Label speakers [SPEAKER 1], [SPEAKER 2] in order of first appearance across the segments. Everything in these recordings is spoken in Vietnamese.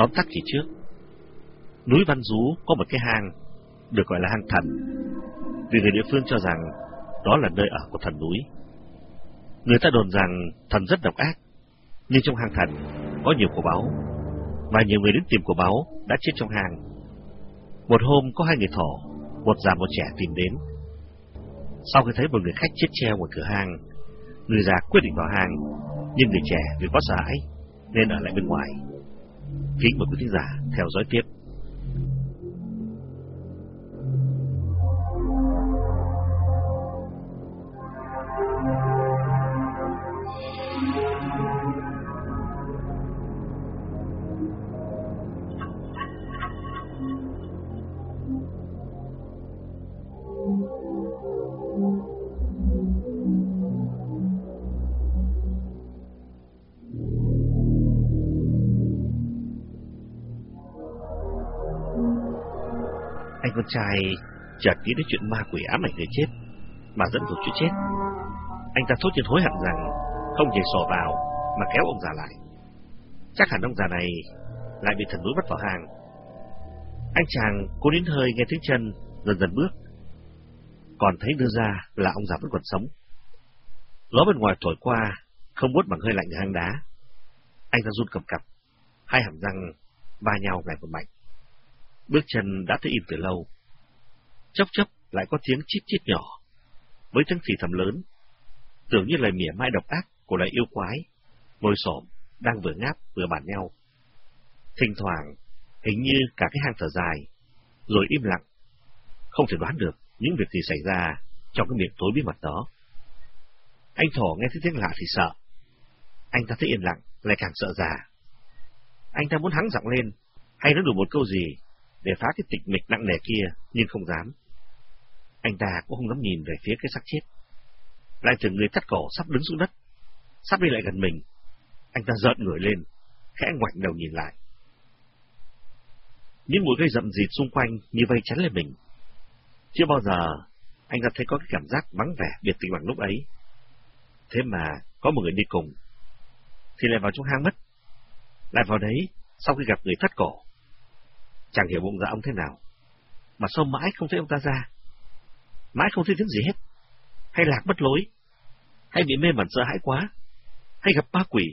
[SPEAKER 1] Tóm tắt chỉ trước, núi Văn Dú có một cái hang được gọi là hang thần, vì người địa phương cho rằng đó là nơi ở của thần núi. Người ta đồn rằng thần rất độc ác, nhưng trong hang thần có nhiều cổ báu, và nhiều người đến tìm cổ báu đã chết trong hang. Một hôm có hai người thỏ, một già một trẻ tìm đến. Sau khi thấy một người khách chết treo ngoài cửa hang, người già quyết định vào hang, nhưng người trẻ vì quá sợ hãi nên ở lại bên ngoài. Kính mời quý thính giả theo dõi tiếp. Anh con trai chợt nghĩ đến chuyện ma quỷ ám ảnh người chết mà dẫn dụ chuyện chết. Anh ta thốt nhiên hối hận rằng không nhảy sổ vào mà kéo ông già lại. Chắc hẳn ông già này lại bị thần núi bắt vào hàng. Anh chàng cố đến hơi nghe tiếng chân dần dần bước. Còn thấy đưa ra là ông già vẫn còn sống. Gió bên ngoài thổi qua, không buốt bằng hơi lạnh hang đá. Anh ta run cầm cập, hai hàm răng va nhau ngày một mạnh. Bước chân đã thấy im từ lâu. Chốc chốc lại có tiếng chít chít nhỏ, với tiếng thì thầm lớn, tưởng như lời mỉa mai độc ác của loài yêu quái, ngồi xổm đang vừa ngáp vừa bàn nhau. Thỉnh thoảng, hình như cả cái hang thở dài, rồi im lặng, không thể đoán được những việc gì xảy ra trong cái miệng tối bí mật đó. Anh thỏ nghe thấy tiếng lạ thì sợ. Anh ta thấy yên lặng, lại càng sợ già. Anh ta muốn hắng giọng lên, hay nói đủ một câu gì để phá cái tịch mịch nặng nề kia, nhưng không dám. Anh ta cũng không dám nhìn về phía cái xác chết. Lại tưởng người thắt cổ sắp đứng xuống đất, sắp đi lại gần mình. Anh ta giận người lên, khẽ ngoảnh đầu nhìn lại. Những mũi gây rậm rịt xung quanh như vây chắn lên mình. Chưa bao giờ anh ta thấy có cái cảm giác vắng vẻ biệt tình bằng lúc ấy. Thế mà có một người đi cùng, thì lại vào trong hang mất. Lại vào đấy, sau khi gặp người thắt cổ, Chẳng hiểu bụng dạ ông thế nào. Mà sao mãi không thấy ông ta ra? Mãi không thấy tiếng gì hết. Hay lạc bất lối? Hay bị mê mẩn sợ hãi quá? Hay gặp ma quỷ?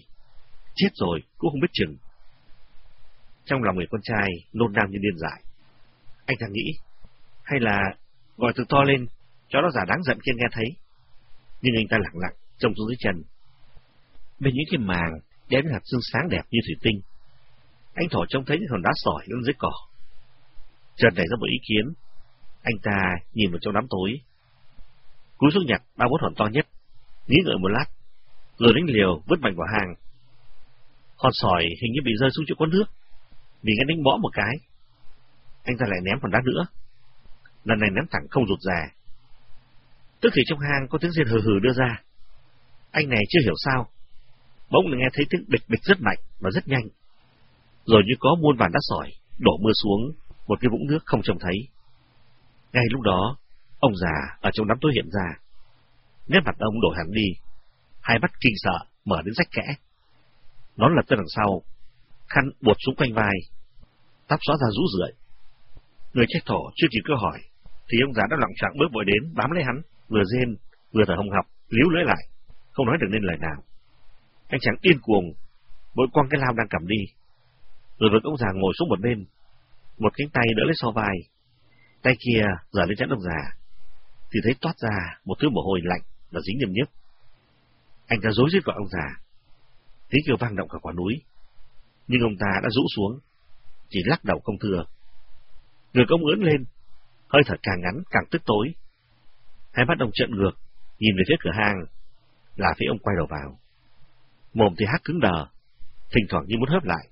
[SPEAKER 1] Chết rồi, cũng không biết chừng. Trong lòng người con trai nôn nao như điên dại. Anh ta nghĩ, hay là gọi từ to lên, cho nó giả đáng giận kia nghe thấy. Nhưng anh ta lặng lặng, trông xuống dưới chân. Bên những cái màng, đếm hạt xương sáng đẹp như thủy tinh. Anh thỏ trông thấy những hòn đá sỏi lên dưới cỏ. Trần nảy ra một ý kiến. Anh ta nhìn vào trong đám tối. Cúi xuống nhặt ba bốn hòn to nhất, nghĩ ngợi một lát, rồi đánh liều vứt mạnh vào hàng. Hòn sỏi hình như bị rơi xuống chỗ có nước, vì nghe đánh bỏ một cái. Anh ta lại ném hòn đá nữa. Lần này ném thẳng không rụt rè. Tức thì trong hang có tiếng rên hừ hừ đưa ra. Anh này chưa hiểu sao. Bỗng nghe thấy tiếng bịch bịch rất mạnh và rất nhanh. Rồi như có muôn vàn đá sỏi đổ mưa xuống một cái vũng nước không trông thấy. Ngay lúc đó, ông già ở trong đám tối hiện ra. Nét mặt ông đổi hẳn đi, hai mắt kinh sợ, mở đến rách kẽ. Nó lật tới đằng sau, khăn buộc xuống quanh vai, tóc xóa ra rũ rượi. Người chết thổ chưa kịp cơ hỏi, thì ông già đã lặng trạng bước vội đến, bám lấy hắn, vừa rên, vừa thở hồng học, líu lưỡi lại, không nói được nên lời nào. Anh chàng điên cuồng, bội quăng cái lao đang cầm đi, rồi vực ông già ngồi xuống một bên, một cánh tay đỡ lấy so vai. Tay kia giở lên chắn ông già, thì thấy toát ra một thứ mồ hôi lạnh và dính nhầm nhức. Anh ta dối rít gọi ông già. Tiếng kêu vang động cả quả núi. Nhưng ông ta đã rũ xuống, chỉ lắc đầu không thừa. Người công ướn lên, hơi thở càng ngắn càng tức tối. Hai mắt ông trợn ngược, nhìn về phía cửa hàng, là phía ông quay đầu vào. Mồm thì hát cứng đờ, thỉnh thoảng như muốn hớp lại.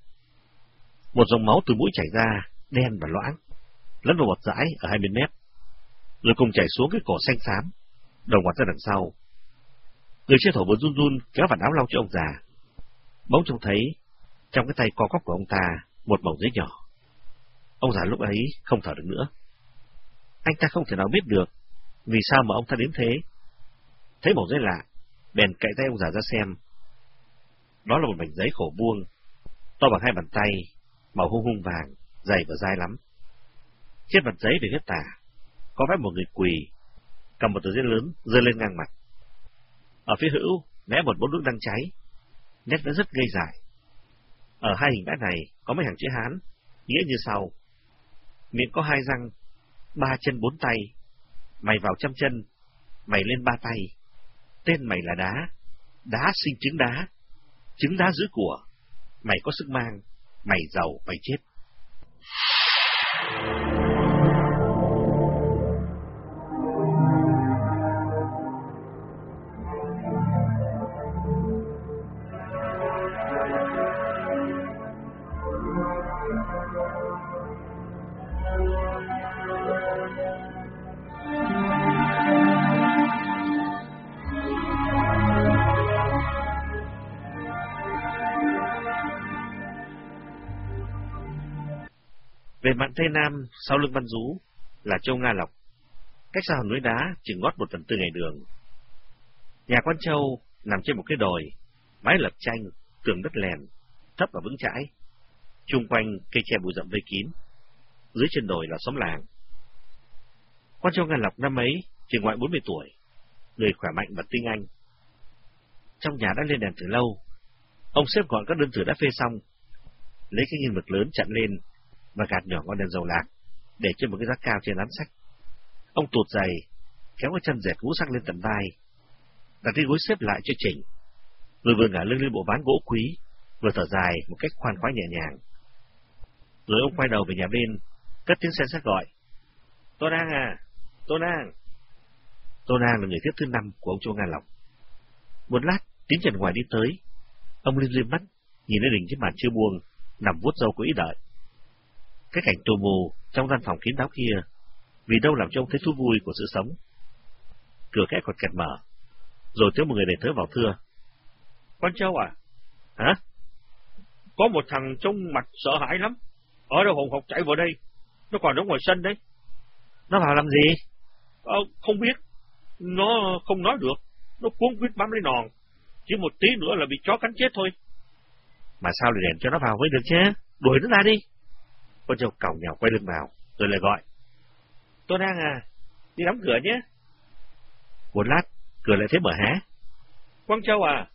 [SPEAKER 1] Một dòng máu từ mũi chảy ra, đen và loãng, lẫn vào bọt dãi ở hai bên mép, rồi cùng chảy xuống cái cổ xanh xám, đầu ngoặt ra đằng sau. Người chết thổ vừa run run kéo vạt áo lau cho ông già. Bỗng trông thấy, trong cái tay co cóc của ông ta, một mẩu giấy nhỏ. Ông già lúc ấy không thở được nữa. Anh ta không thể nào biết được vì sao mà ông ta đến thế. Thấy mẩu giấy lạ, bèn cậy tay ông già ra xem. Đó là một mảnh giấy khổ buông, to bằng hai bàn tay, màu hung hung vàng, dày và dai lắm. Trên mặt giấy về viết tả, có vẽ một người quỳ, cầm một tờ giấy lớn rơi lên ngang mặt. Ở phía hữu, vẽ một bốt nước đang cháy, nét vẽ rất gây dại. Ở hai hình vẽ này có mấy hàng chữ Hán, nghĩa như sau. Miệng có hai răng, ba chân bốn tay, mày vào trăm chân, mày lên ba tay. Tên mày là đá, đá sinh trứng đá, trứng đá giữ của. Mày có sức mang, mày giàu, mày chết. Thank you. Về mạn Tây Nam, sau lưng Văn Dú, là Châu Nga Lộc. Cách xa hòn núi đá, chừng ngót một phần tư ngày đường. Nhà quan Châu nằm trên một cái đồi, mái lập tranh, tường đất lèn, thấp và vững chãi. Trung quanh cây tre bụi rậm vây kín. Dưới chân đồi là xóm làng. Quan Châu Nga Lộc năm ấy, chỉ ngoại 40 tuổi, người khỏe mạnh và tinh anh. Trong nhà đã lên đèn từ lâu, ông xếp gọn các đơn tử đã phê xong, lấy cái nghiêng mực lớn chặn lên và gạt nhỏ ngọn đèn dầu lạc, để trên một cái giá cao trên lán sách. Ông tụt giày, kéo cái chân dệt cũ sắc lên tận vai, đặt cái gối xếp lại cho chỉnh, rồi vừa ngả lưng lên bộ ván gỗ quý, vừa thở dài một cách khoan khoái nhẹ nhàng. Rồi ông quay đầu về nhà bên, cất tiếng xe xét gọi. Tô An à, Tô An. Tô An là người tiếp thứ năm của ông Châu Nga Lộc. Một lát, tiếng trần ngoài đi tới. Ông lên liêm mắt, nhìn lên đỉnh chiếc bàn chưa buông, nằm vuốt dâu có ý đợi. Cái cảnh tù mù trong gian phòng kín đáo kia, vì đâu làm cho ông thấy thú vui của sự sống. Cửa kẽ còn kẹt mở, rồi tiếng một người đầy tớ vào thưa.
[SPEAKER 2] Con Châu à?
[SPEAKER 1] Hả?
[SPEAKER 2] Có một thằng trông mặt sợ hãi lắm. Ở đâu hồn hộc chạy vào đây. Nó còn đứng ngoài sân đấy.
[SPEAKER 1] Nó vào làm gì?
[SPEAKER 2] Ờ, không biết. Nó không nói được. Nó cuốn quýt bám lấy nòn. Chỉ một tí nữa là bị chó cắn chết thôi.
[SPEAKER 1] Mà sao lại để cho nó vào mới được chứ? Đuổi nó ra đi. Con Châu còng nhào quay lưng vào, rồi lại gọi.
[SPEAKER 2] Tôi đang à, đi đóng cửa nhé.
[SPEAKER 1] Một lát, cửa lại thấy mở hé.
[SPEAKER 2] Quang Châu à?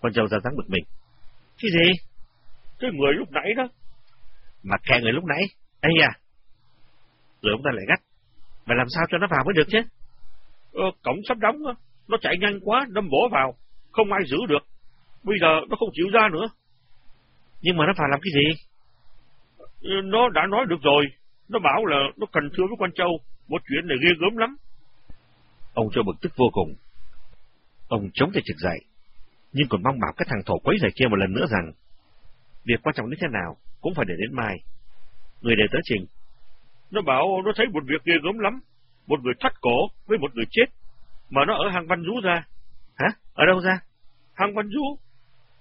[SPEAKER 1] Con Châu ra dáng bực mình. Cái gì?
[SPEAKER 2] Cái người lúc nãy đó.
[SPEAKER 1] Mà kẻ người lúc nãy? Ây à? Rồi ông ta lại gắt. Mà làm sao cho nó vào mới được chứ?
[SPEAKER 2] Ờ, cổng sắp đóng đó. Nó chạy nhanh quá, đâm bổ vào. Không ai giữ được. Bây giờ nó không chịu ra nữa.
[SPEAKER 1] Nhưng mà nó vào làm cái gì?
[SPEAKER 2] Nó đã nói được rồi. Nó bảo là nó cần thưa với quan châu. Một chuyện này ghê gớm lắm.
[SPEAKER 1] Ông Châu bực tức vô cùng. Ông chống tay trực dậy, nhưng còn mong bảo các thằng thổ quấy giày kia một lần nữa rằng việc quan trọng đến thế nào cũng phải để đến mai. Người đề tới trình.
[SPEAKER 2] Nó bảo nó thấy một việc ghê gớm lắm. Một người thắt cổ với một người chết. Mà nó ở hang Văn Dú ra.
[SPEAKER 1] Hả? Ở đâu ra?
[SPEAKER 2] Hang Văn Dú.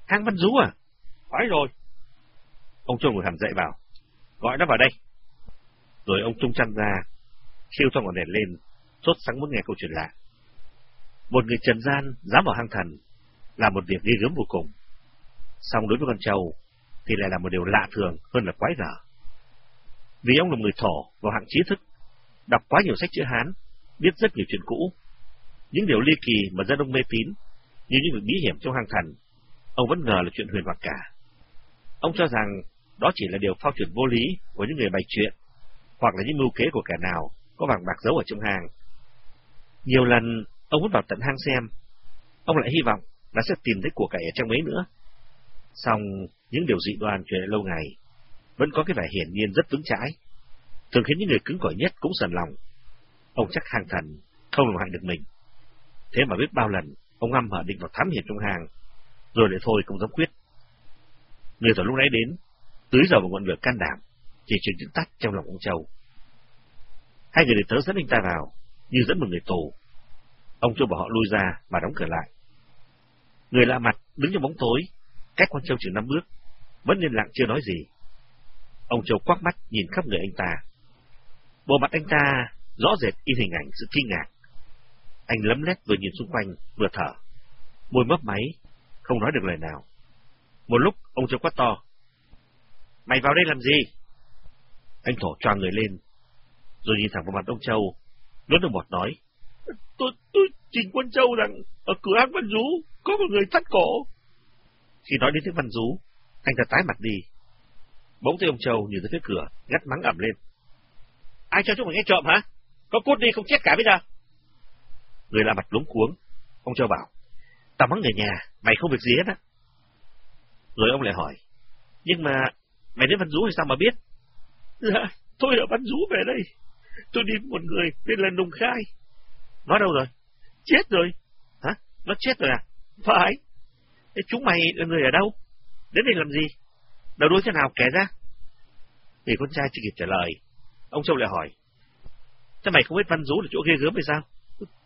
[SPEAKER 1] Hang Văn Dú à?
[SPEAKER 2] Phải rồi.
[SPEAKER 1] Ông Châu ngồi hẳn dậy vào. Gọi nó vào đây. Rồi ông tung chăn ra, siêu cho ngọn đèn lên, sốt sáng muốn nghe câu chuyện lạ. Một người trần gian dám vào hang thần là một việc ghê gớm vô cùng. Song đối với con trâu thì lại là một điều lạ thường hơn là quái dở. Vì ông là người thổ vào hạng trí thức, đọc quá nhiều sách chữ Hán, biết rất nhiều chuyện cũ. Những điều ly kỳ mà dân ông mê tín, như những việc bí hiểm trong hang thần, ông vẫn ngờ là chuyện huyền hoặc cả. Ông cho rằng đó chỉ là điều phao truyền vô lý của những người bày chuyện, hoặc là những mưu kế của kẻ nào có vàng bạc giấu ở trong hàng. Nhiều lần ông muốn vào tận hang xem, ông lại hy vọng là sẽ tìm thấy của cải ở trong ấy nữa. Xong những điều dị đoan truyền lâu ngày vẫn có cái vẻ hiển nhiên rất vững chãi, thường khiến những người cứng cỏi nhất cũng sần lòng. Ông chắc hàng thần không làm hại được mình. Thế mà biết bao lần ông ngâm hở định vào thám hiểm trong hàng, rồi lại thôi không dám quyết. Người từ lúc nãy đến, tưới dầu vào ngọn lửa can đảm, chỉ truyền những tắt trong lòng ông Châu. Hai người để tớ dẫn anh ta vào, như dẫn một người tù. Ông Châu bảo họ lui ra và đóng cửa lại. Người lạ mặt đứng trong bóng tối, cách quan Châu chừng năm bước, vẫn yên lặng chưa nói gì. Ông Châu quắc mắt nhìn khắp người anh ta. Bộ mặt anh ta rõ rệt in hình ảnh sự kinh ngạc. Anh lấm lét vừa nhìn xung quanh, vừa thở. Môi mấp máy, không nói được lời nào. Một lúc, ông Châu quát to. Mày vào đây làm gì? Anh thổ choàng người lên, rồi nhìn thẳng vào mặt ông Châu, nuốt nước bọt nói.
[SPEAKER 2] Tôi, tôi trình quân Châu rằng ở cửa hàng Văn Dú có một người thắt cổ.
[SPEAKER 1] Khi nói đến tiếng Văn Dú, anh ta tái mặt đi. Bỗng thấy ông Châu nhìn tới phía cửa, gắt mắng ẩm lên.
[SPEAKER 2] Ai cho chúng mày nghe trộm hả? Có cút đi không chết cả bây giờ.
[SPEAKER 1] Người lạ mặt lúng cuống. Ông Châu bảo, tao mắng người nhà, mày không việc gì hết á. Rồi ông lại hỏi, nhưng mà mày đến Văn Dú thì sao mà biết?
[SPEAKER 2] Dạ, tôi ở Văn Dú về đây. Tôi đi một người tên là Nùng Khai.
[SPEAKER 1] Nó đâu rồi?
[SPEAKER 2] Chết rồi.
[SPEAKER 1] Hả? Nó chết rồi à?
[SPEAKER 2] Phải.
[SPEAKER 1] Thế chúng mày là người ở đâu? Đến đây làm gì? Đầu đuôi thế nào kể ra? Vì con trai chưa kịp trả lời, ông Châu lại hỏi. Thế mày không biết Văn Dú là chỗ ghê gớm hay sao?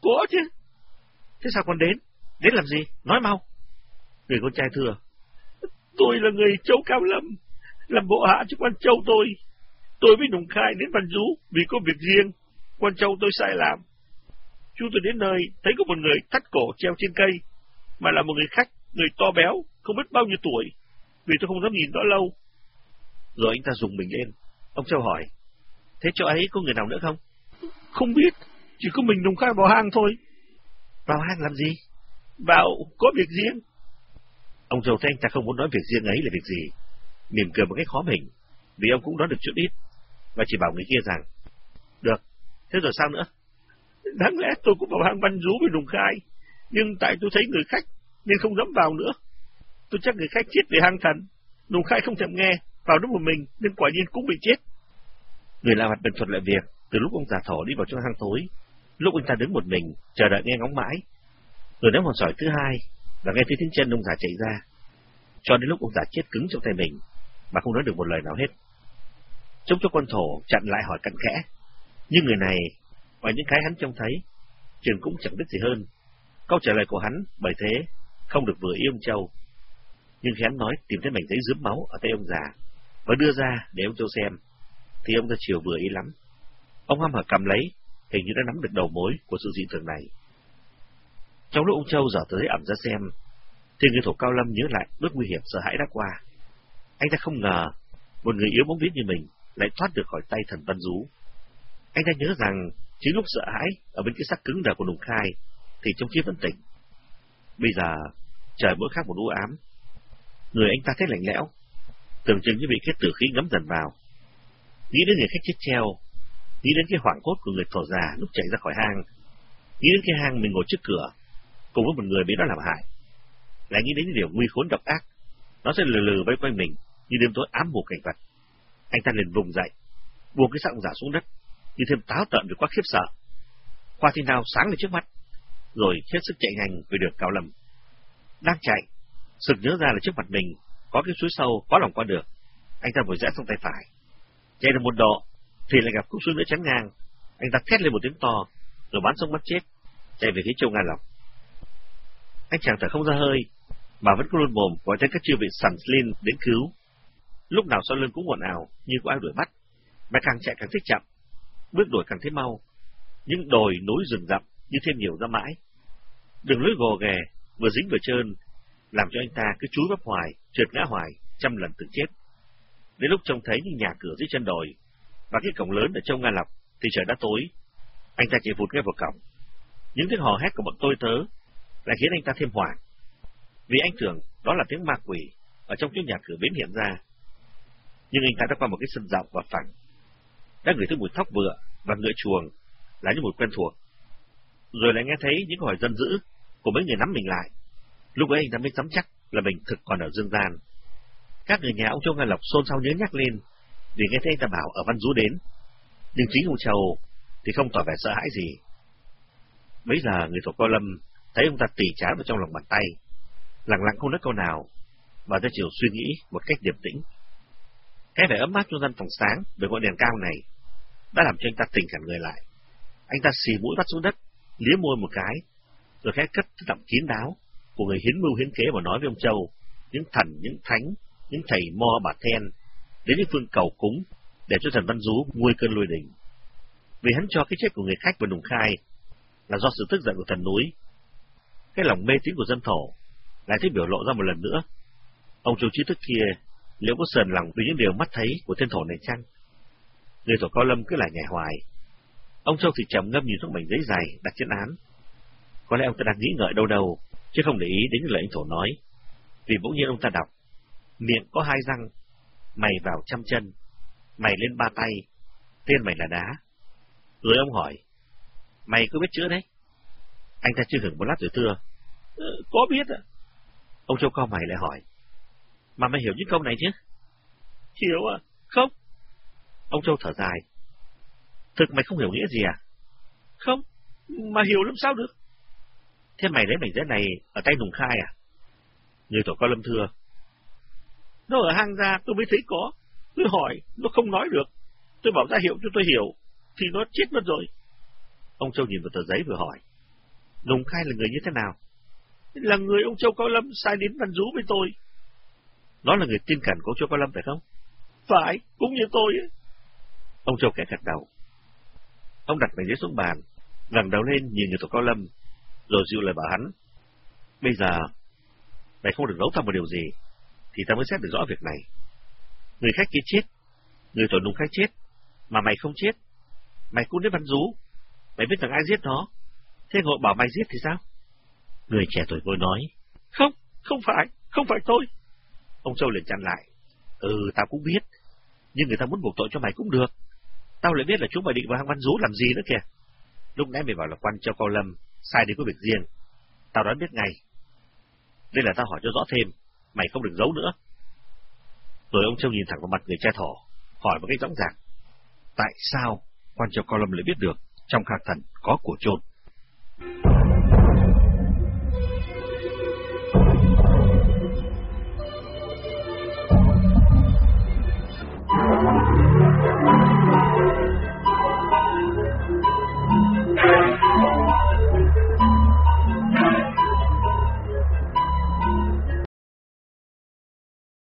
[SPEAKER 2] Có chứ.
[SPEAKER 1] Thế sao con đến? Đến làm gì? Nói mau. Người con trai thưa.
[SPEAKER 2] Tôi là người Châu Cao Lâm, làm bộ hạ cho quan Châu tôi. Tôi với Nùng Khai đến Văn Dú vì có việc riêng. Quan Châu tôi sai làm. Chú tôi đến nơi, thấy có một người thắt cổ treo trên cây, mà là một người khách, người to béo, không biết bao nhiêu tuổi, vì tôi không dám nhìn rõ lâu.
[SPEAKER 1] Rồi anh ta dùng mình lên. Ông Châu hỏi, thế chỗ ấy có người nào nữa không?
[SPEAKER 2] Không biết, chỉ có mình Nùng Khai vào hang thôi.
[SPEAKER 1] Vào hang làm gì?
[SPEAKER 2] Vào, có việc riêng.
[SPEAKER 1] Ông Châu thấy anh ta không muốn nói việc riêng ấy là việc gì. Mỉm cười một cách khó mình, vì ông cũng nói được chút ít, và chỉ bảo người kia rằng, được, thế rồi sao nữa?
[SPEAKER 2] Đáng lẽ tôi cũng vào hang văn rú với Nùng Khai, nhưng tại tôi thấy người khách nên không dám vào nữa. Tôi chắc người khách chết vì hang thần, Nùng Khai không thèm nghe, vào đúng một mình nên quả nhiên cũng bị chết.
[SPEAKER 1] Người lạ mặt bèn thuật lại việc, từ lúc ông già thổ đi vào trong hang tối, lúc anh ta đứng một mình, chờ đợi nghe ngóng mãi. Rồi đến một sỏi thứ hai, và nghe thấy tiếng chân ông già chạy ra. Cho đến lúc ông già chết cứng trong tay mình, mà không nói được một lời nào hết. Trông cho con thổ chặn lại hỏi cặn kẽ. Nhưng người này, ngoài những cái hắn trông thấy, trường cũng chẳng biết gì hơn. Câu trả lời của hắn, bởi thế, không được vừa ý ông Châu. Nhưng khi hắn nói tìm thấy mảnh giấy dướm máu ở tay ông già, và đưa ra để ông Châu xem, thì ông ta chiều vừa ý lắm. Ông hâm hở cầm lấy, hình như đã nắm được đầu mối của sự dị thường này. Trong lúc ông Châu dở tới ẩm ra xem, thì người thổ cao lâm nhớ lại bước nguy hiểm sợ hãi đã qua. Anh ta không ngờ một người yếu bóng viết như mình lại thoát được khỏi tay thần Văn Dú. Anh ta nhớ rằng chính lúc sợ hãi ở bên cái xác cứng đờ của Nùng Khai thì trong kia vẫn tỉnh. Bây giờ trời mỗi khác một u ám. Người anh ta thấy lạnh lẽo, tưởng chừng như bị cái tử khí ngấm dần vào. Nghĩ đến người khách chết treo, nghĩ đến cái hoảng cốt của người thổ già lúc chạy ra khỏi hang, nghĩ đến cái hang mình ngồi trước cửa, cùng với một người bị nó làm hại. Lại nghĩ đến những điều nguy khốn độc ác, nó sẽ lừ lừ vây quanh mình như đêm tối ám mù cảnh vật. Anh ta liền vùng dậy, buông cái xác giả xuống đất, như thêm táo tợn vì quá khiếp sợ. Khoa thi nào sáng lên trước mắt, rồi hết sức chạy nhanh về đường cao lầm. Đang chạy, sực nhớ ra là trước mặt mình có cái suối sâu có lòng qua được. Anh ta vội rẽ sang tay phải. Chạy được một độ, thì lại gặp khúc suối nữa chắn ngang. Anh ta thét lên một tiếng to, rồi bắn sông mất chết, chạy về phía châu Nga Lộc. Anh chàng thở không ra hơi, mà vẫn cứ luôn mồm gọi tới các chư vị sẵn lên đến cứu. Lúc nào sau lưng cũng ồn ào như có ai đuổi bắt, mà càng chạy càng thích chậm, bước đuổi càng thấy mau. Những đồi núi rừng rậm như thêm nhiều ra mãi. Đường lối gồ ghề, vừa dính vừa trơn, làm cho anh ta cứ chúi bắp hoài, trượt ngã hoài, trăm lần từng chết. Đến lúc trông thấy những nhà cửa dưới chân đồi, và cái cổng lớn ở trong Nga lọc thì trời đã tối. Anh ta chạy vụt ngay vào cổng. Những tiếng hò hét của bọn tôi tớ lại khiến anh ta thêm hoảng. Vì anh tưởng đó là tiếng ma quỷ ở trong cái nhà cửa bến hiện ra. Nhưng anh ta đã qua một cái sân rộng và phẳng. Đã ngửi thấy mùi thóc vựa và ngựa chuồng là những mùi quen thuộc. Rồi lại nghe thấy những hỏi dân dữ của mấy người nắm mình lại. Lúc ấy anh ta mới dám chắc là mình thực còn ở dương gian. Các người nhà ông Châu Nga Lộc xôn xao nhớ nhắc lên vì nghe thấy anh ta bảo ở Văn Dú đến. Nhưng chính ông Châu thì không tỏ vẻ sợ hãi gì. Bây giờ người thuộc Cao Lâm thấy ông ta tỉ chán vào trong lòng bàn tay, lặng lặng không nói câu nào, và ra chiều suy nghĩ một cách điềm tĩnh. Cái vẻ ấm áp trong gian phòng sáng bởi ngọn đèn cao này đã làm cho anh ta tỉnh hẳn người lại. Anh ta xì mũi bắt xuống đất, liếm môi một cái, rồi khẽ cất cái giọng kín đáo của người hiến mưu hiến kế và nói với ông Châu, những thần, những thánh, những thầy mo bà then, đến những phương cầu cúng để cho thần Văn Dú nguôi cơn lùi đỉnh. Vì hắn cho cái chết của người khách và Nùng Khai là do sự tức giận của thần núi. Cái lòng mê tín của dân thổ lại thấy biểu lộ ra một lần nữa. Ông châu trí thức kia Liệu có sờn lòng vì những điều mắt thấy của thiên thổ này chăng? Người thổ cao lâm cứ lại nhảy hoài. Ông Châu thì trầm ngâm nhìn xuống mảnh giấy dài đặt trên án. Có lẽ ông ta đang nghĩ ngợi đâu đâu, chứ không để ý đến lời anh thổ nói. Vì bỗng nhiên ông ta đọc, miệng có hai răng, mày vào trăm chân, mày lên ba tay, tên mày là đá. Rồi ông hỏi, mày có biết chữ đấy? Anh ta chưa hưởng một lát rồi thưa.
[SPEAKER 2] ừ, có biết ạ.
[SPEAKER 1] Ông Châu cao mày lại hỏi, mà mày hiểu những câu này chứ?
[SPEAKER 2] Hiểu à? Không.
[SPEAKER 1] Ông Châu thở dài. Thực mày không hiểu nghĩa gì à?
[SPEAKER 2] Không, mà hiểu làm sao được?
[SPEAKER 1] Thế mày lấy mảnh giấy này ở tay Nùng Khai à? Người tổ cao lâm thưa.
[SPEAKER 2] Nó ở hang ra tôi mới thấy có. Tôi hỏi, nó không nói được. Tôi bảo ra hiệu cho tôi hiểu, thì nó chết mất rồi.
[SPEAKER 1] Ông Châu nhìn vào tờ giấy vừa hỏi. Nùng Khai là người như thế nào?
[SPEAKER 2] Là người ông Châu Cao Lâm sai đến Văn Dú với tôi.
[SPEAKER 1] Nó là người tin cẩn của ông Châu Cao Lâm phải không?
[SPEAKER 2] Phải, cũng như tôi ấy.
[SPEAKER 1] Ông Châu kẻ gật đầu. Ông đặt mảnh giấy xuống bàn, ngẩng đầu lên nhìn người tổ Cao Lâm, rồi dịu lời bảo hắn. Bây giờ, mày không được giấu tao một điều gì, thì tao mới xét được rõ việc này. Người khách kia chết, người tổ nung khách chết, mà mày không chết. Mày cũng đến văn rú, mày biết rằng ai giết nó, thế ngộ bảo mày giết thì sao? Người trẻ tuổi vội nói.
[SPEAKER 2] Không, không phải, không phải tôi.
[SPEAKER 1] Ông Châu liền chặn lại. Ừ, tao cũng biết, nhưng người ta muốn buộc tội cho mày cũng được. Tao lại biết là chúng mày định vào hang văn rú làm gì nữa kìa. Lúc nãy mày bảo là quan cho cao lâm, sai đi có việc riêng. Tao đoán biết ngay. Đây là tao hỏi cho rõ thêm, mày không được giấu nữa. Rồi ông Châu nhìn thẳng vào mặt người cha thỏ, hỏi một cách rõ ràng. Tại sao quan cho cao lâm lại biết được trong khạc thần có của trôn?